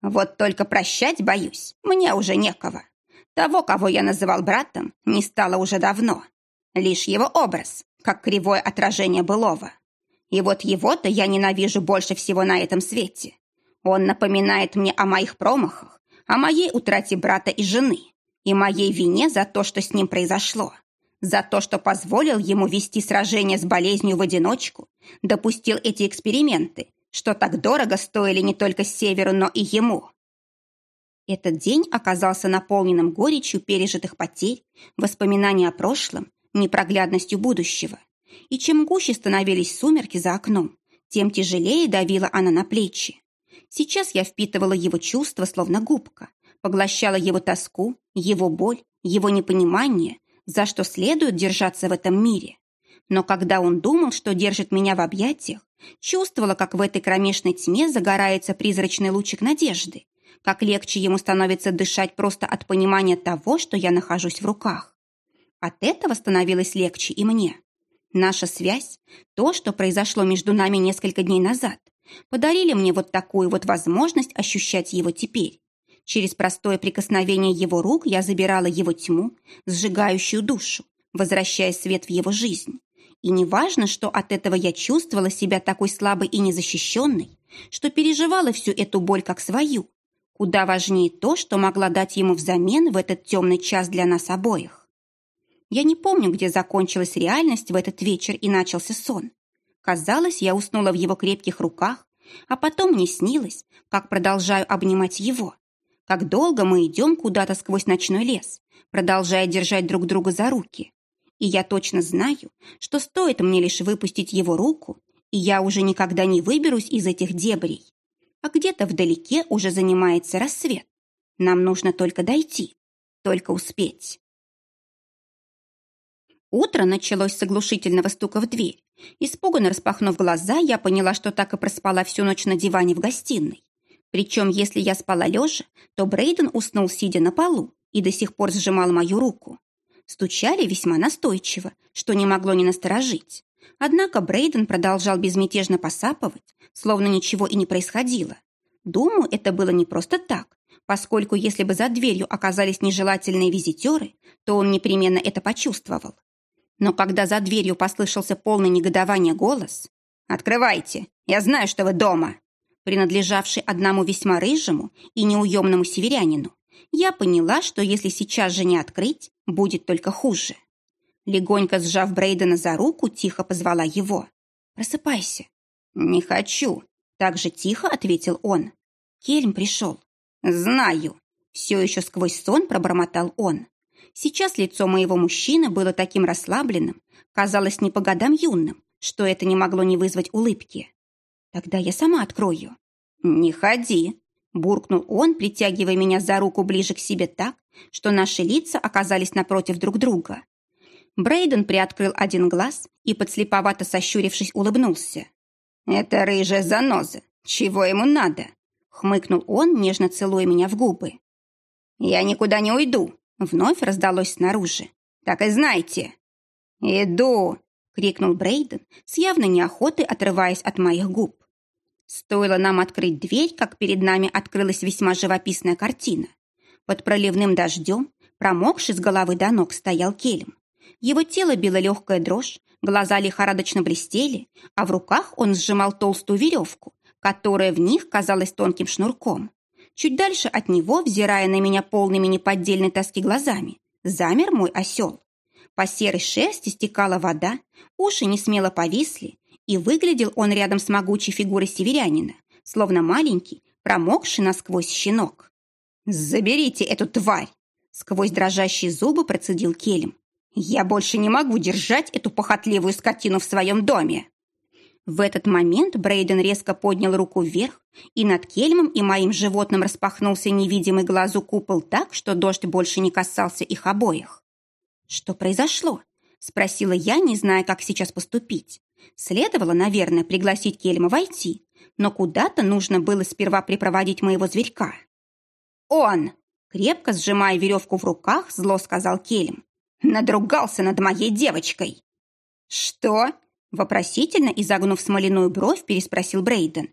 Вот только прощать боюсь, мне уже некого. Того, кого я называл братом, не стало уже давно. Лишь его образ, как кривое отражение былого. И вот его-то я ненавижу больше всего на этом свете. Он напоминает мне о моих промахах, о моей утрате брата и жены, и моей вине за то, что с ним произошло, за то, что позволил ему вести сражение с болезнью в одиночку, допустил эти эксперименты, что так дорого стоили не только Северу, но и ему. Этот день оказался наполненным горечью пережитых потерь, воспоминаний о прошлом, непроглядностью будущего. И чем гуще становились сумерки за окном, тем тяжелее давила она на плечи. Сейчас я впитывала его чувства, словно губка, поглощала его тоску, его боль, его непонимание, за что следует держаться в этом мире. Но когда он думал, что держит меня в объятиях, чувствовала, как в этой кромешной тьме загорается призрачный лучик надежды, как легче ему становится дышать просто от понимания того, что я нахожусь в руках. От этого становилось легче и мне. Наша связь, то, что произошло между нами несколько дней назад, подарили мне вот такую вот возможность ощущать его теперь. Через простое прикосновение его рук я забирала его тьму, сжигающую душу, возвращая свет в его жизнь. И неважно, что от этого я чувствовала себя такой слабой и незащищенной, что переживала всю эту боль как свою. Куда важнее то, что могла дать ему взамен в этот темный час для нас обоих. Я не помню, где закончилась реальность в этот вечер и начался сон. Казалось, я уснула в его крепких руках, а потом мне снилось, как продолжаю обнимать его. Как долго мы идем куда-то сквозь ночной лес, продолжая держать друг друга за руки. И я точно знаю, что стоит мне лишь выпустить его руку, и я уже никогда не выберусь из этих дебрей. А где-то вдалеке уже занимается рассвет. Нам нужно только дойти, только успеть. Утро началось с оглушительного стука в дверь. Испуганно распахнув глаза, я поняла, что так и проспала всю ночь на диване в гостиной. Причем, если я спала лежа, то Брейден уснул, сидя на полу, и до сих пор сжимал мою руку. Стучали весьма настойчиво, что не могло не насторожить. Однако Брейден продолжал безмятежно посапывать, словно ничего и не происходило. Думаю, это было не просто так, поскольку если бы за дверью оказались нежелательные визитеры, то он непременно это почувствовал. Но когда за дверью послышался полный негодования голос «Открывайте, я знаю, что вы дома», принадлежавший одному весьма рыжему и неуемному северянину, я поняла, что если сейчас же не открыть, будет только хуже. Легонько сжав Брейдена за руку, тихо позвала его. «Просыпайся». «Не хочу», — так же тихо ответил он. Кельм пришел. «Знаю». Все еще сквозь сон пробормотал он. Сейчас лицо моего мужчины было таким расслабленным, казалось не по годам юным, что это не могло не вызвать улыбки. «Тогда я сама открою». «Не ходи», Буркнул он, притягивая меня за руку ближе к себе так, что наши лица оказались напротив друг друга. Брейден приоткрыл один глаз и, подслеповато сощурившись, улыбнулся. «Это рыжая заноза. Чего ему надо?» Хмыкнул он, нежно целуя меня в губы. «Я никуда не уйду», — вновь раздалось снаружи. «Так и знайте». «Иду!» — крикнул Брейден, с явной неохотой отрываясь от моих губ. Стоило нам открыть дверь, как перед нами открылась весьма живописная картина. Под проливным дождем, Промокший с головы до ног стоял кельм. Его тело било легкая дрожь, глаза лихорадочно блестели, а в руках он сжимал толстую веревку, которая в них казалась тонким шнурком. Чуть дальше от него, взирая на меня полными неподдельной тоски глазами, замер мой осел. По серой шерсти стекала вода, уши не смело повисли, и выглядел он рядом с могучей фигурой северянина, словно маленький, промокший насквозь щенок. «Заберите эту тварь!» Сквозь дрожащие зубы процедил Келем. «Я больше не могу держать эту похотливую скотину в своем доме!» В этот момент Брейден резко поднял руку вверх, и над Кельмом и моим животным распахнулся невидимый глазу купол так, что дождь больше не касался их обоих. «Что произошло?» – спросила я, не зная, как сейчас поступить. Следовало, наверное, пригласить Кельма войти, но куда-то нужно было сперва припроводить моего зверька. «Он!» – крепко сжимая веревку в руках, зло сказал Кельм. «Надругался над моей девочкой!» «Что?» – вопросительно изогнув смоляную бровь, переспросил Брейден.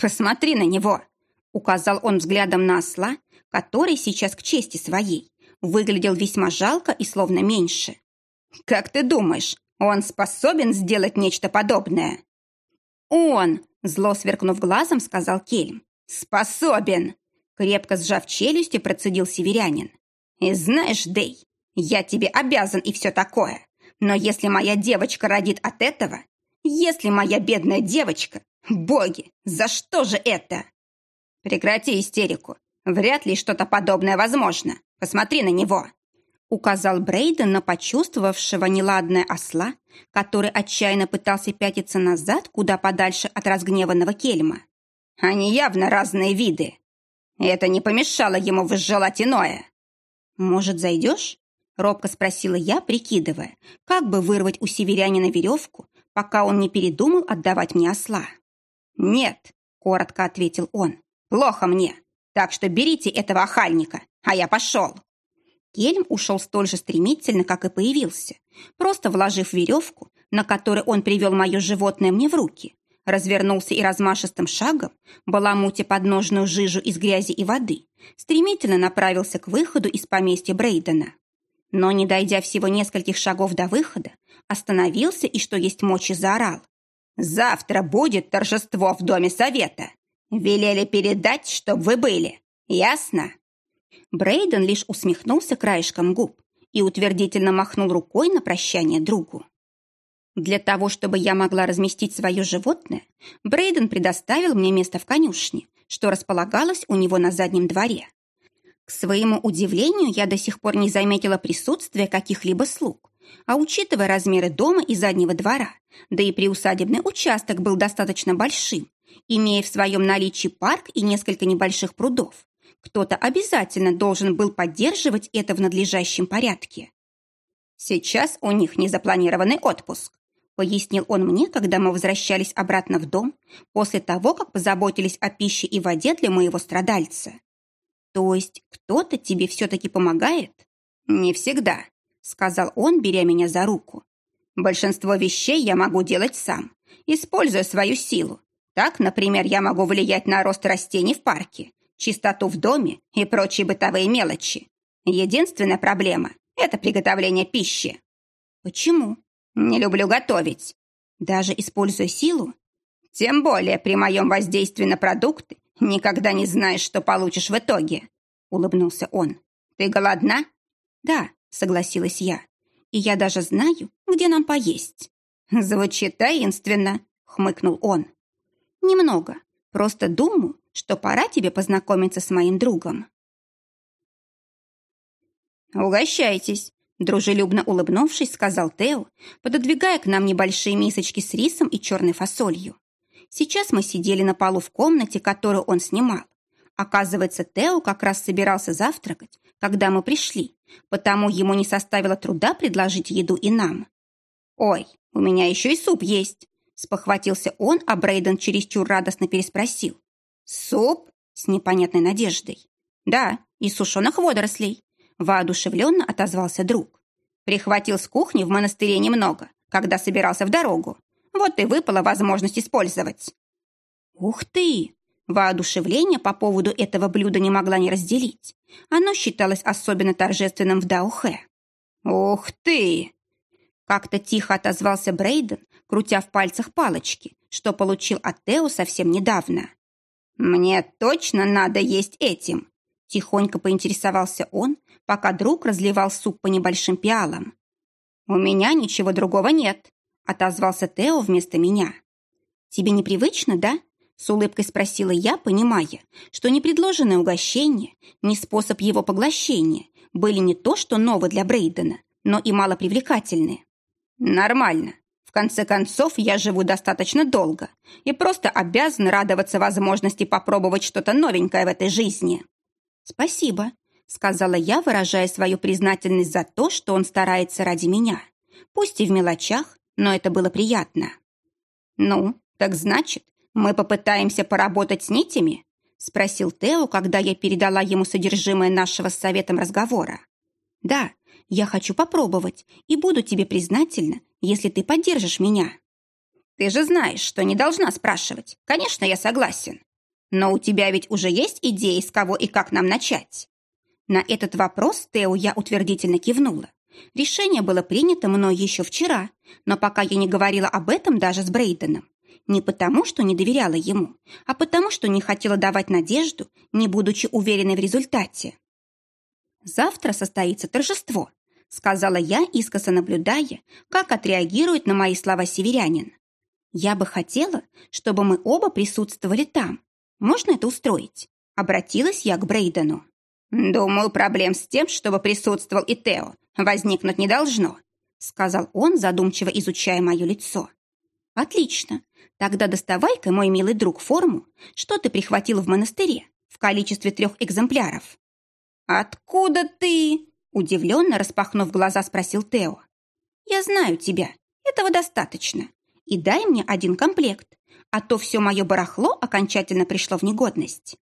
«Посмотри на него!» – указал он взглядом на осла, который сейчас к чести своей выглядел весьма жалко и словно меньше. «Как ты думаешь, он способен сделать нечто подобное?» «Он!» – зло сверкнув глазом, сказал Кельм. «Способен!» – крепко сжав челюсти, процедил северянин. «И знаешь, Дей, я тебе обязан и все такое. Но если моя девочка родит от этого, если моя бедная девочка, боги, за что же это?» «Прекрати истерику. Вряд ли что-то подобное возможно. Посмотри на него!» Указал Брейден на почувствовавшего неладное осла, который отчаянно пытался пятиться назад, куда подальше от разгневанного кельма. «Они явно разные виды. Это не помешало ему возжелать иное». «Может, зайдешь?» — робко спросила я, прикидывая, как бы вырвать у северянина веревку, пока он не передумал отдавать мне осла. «Нет», — коротко ответил он, — «плохо мне. Так что берите этого охальника, а я пошел». Кельм ушел столь же стремительно, как и появился, просто вложив веревку, на которой он привел мое животное мне в руки, развернулся и размашистым шагом, баламутя подножную жижу из грязи и воды, стремительно направился к выходу из поместья Брейдена. Но, не дойдя всего нескольких шагов до выхода, остановился и, что есть мочи, заорал. «Завтра будет торжество в Доме Совета. Велели передать, чтоб вы были. Ясно?» Брейден лишь усмехнулся краешком губ и утвердительно махнул рукой на прощание другу. Для того, чтобы я могла разместить свое животное, Брейден предоставил мне место в конюшне, что располагалось у него на заднем дворе. К своему удивлению, я до сих пор не заметила присутствия каких-либо слуг, а учитывая размеры дома и заднего двора, да и приусадебный участок был достаточно большим, имея в своем наличии парк и несколько небольших прудов. Кто-то обязательно должен был поддерживать это в надлежащем порядке. Сейчас у них незапланированный отпуск, пояснил он мне, когда мы возвращались обратно в дом, после того, как позаботились о пище и воде для моего страдальца. То есть кто-то тебе все-таки помогает? Не всегда, сказал он, беря меня за руку. Большинство вещей я могу делать сам, используя свою силу, так, например, я могу влиять на рост растений в парке, чистоту в доме и прочие бытовые мелочи. Единственная проблема – это приготовление пищи. Почему? Не люблю готовить. Даже используя силу? Тем более при моем воздействии на продукты никогда не знаешь, что получишь в итоге. Улыбнулся он. Ты голодна? Да, согласилась я. И я даже знаю, где нам поесть. Звучит таинственно, хмыкнул он. Немного. Просто думаю, что пора тебе познакомиться с моим другом. «Угощайтесь», — дружелюбно улыбнувшись, сказал Тео, пододвигая к нам небольшие мисочки с рисом и черной фасолью. Сейчас мы сидели на полу в комнате, которую он снимал. Оказывается, Тео как раз собирался завтракать, когда мы пришли, потому ему не составило труда предложить еду и нам. «Ой, у меня еще и суп есть», Спохватился он, а Брейден чересчур радостно переспросил. «Суп?» с непонятной надеждой. «Да, из сушеных водорослей», воодушевленно отозвался друг. Прихватил с кухни в монастыре немного, когда собирался в дорогу. Вот и выпала возможность использовать. «Ух ты!» Воодушевление по поводу этого блюда не могла не разделить. Оно считалось особенно торжественным в Даухе. «Ух ты!» Как-то тихо отозвался Брейден, крутя в пальцах палочки, что получил от Тео совсем недавно. «Мне точно надо есть этим!» Тихонько поинтересовался он, пока друг разливал суп по небольшим пиалам. «У меня ничего другого нет», — отозвался Тео вместо меня. «Тебе непривычно, да?» С улыбкой спросила я, понимая, что непредложенное угощение, ни способ его поглощения были не то, что новы для Брейдена, но и малопривлекательны. «Нормально. В конце концов, я живу достаточно долго и просто обязан радоваться возможности попробовать что-то новенькое в этой жизни». «Спасибо», — сказала я, выражая свою признательность за то, что он старается ради меня. Пусть и в мелочах, но это было приятно. «Ну, так значит, «Мы попытаемся поработать с нитями?» — спросил Тео, когда я передала ему содержимое нашего с советом разговора. «Да, я хочу попробовать и буду тебе признательна, если ты поддержишь меня». «Ты же знаешь, что не должна спрашивать. Конечно, я согласен. Но у тебя ведь уже есть идеи, с кого и как нам начать?» На этот вопрос Тео я утвердительно кивнула. Решение было принято мной еще вчера, но пока я не говорила об этом даже с Брейденом. Не потому, что не доверяла ему, а потому, что не хотела давать надежду, не будучи уверенной в результате. «Завтра состоится торжество», — сказала я, искоса наблюдая, как отреагирует на мои слова северянин. «Я бы хотела, чтобы мы оба присутствовали там. Можно это устроить?» Обратилась я к Брейдену. «Думаю, проблем с тем, чтобы присутствовал и Тео, возникнуть не должно», сказал он, задумчиво изучая мое лицо. «Отлично. Тогда доставай-ка, мой милый друг, форму, что ты прихватил в монастыре в количестве трех экземпляров». «Откуда ты?» Удивленно распахнув глаза, спросил Тео. «Я знаю тебя. Этого достаточно. И дай мне один комплект, а то все мое барахло окончательно пришло в негодность».